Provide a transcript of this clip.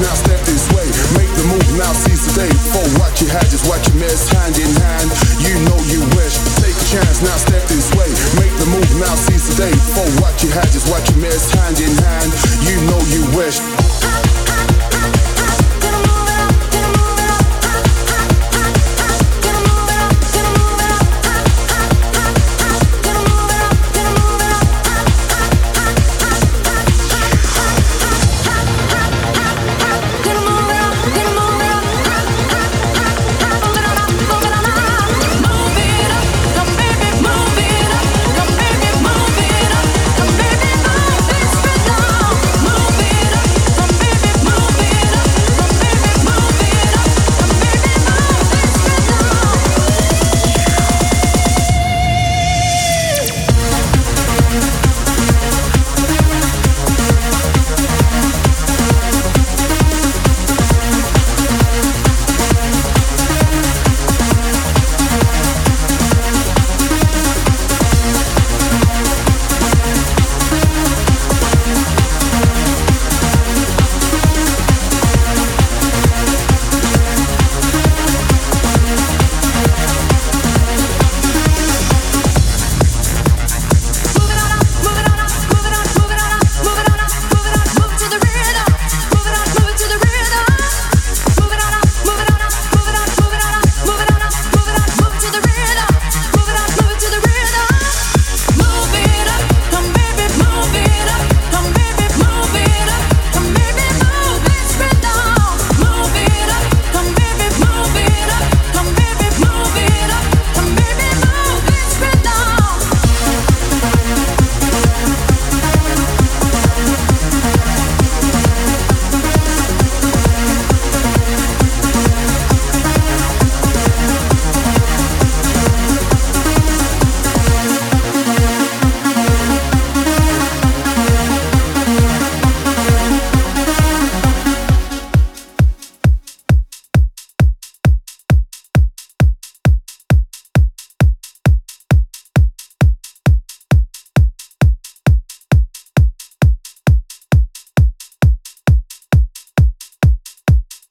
now step this way. Make the move, now seize the day. For what you had is what you missed. Hand in hand, you know you wish. Take a chance, now step this way. Make the move, now seize the day. For what you had is what you missed. Hand in hand, you know you wish.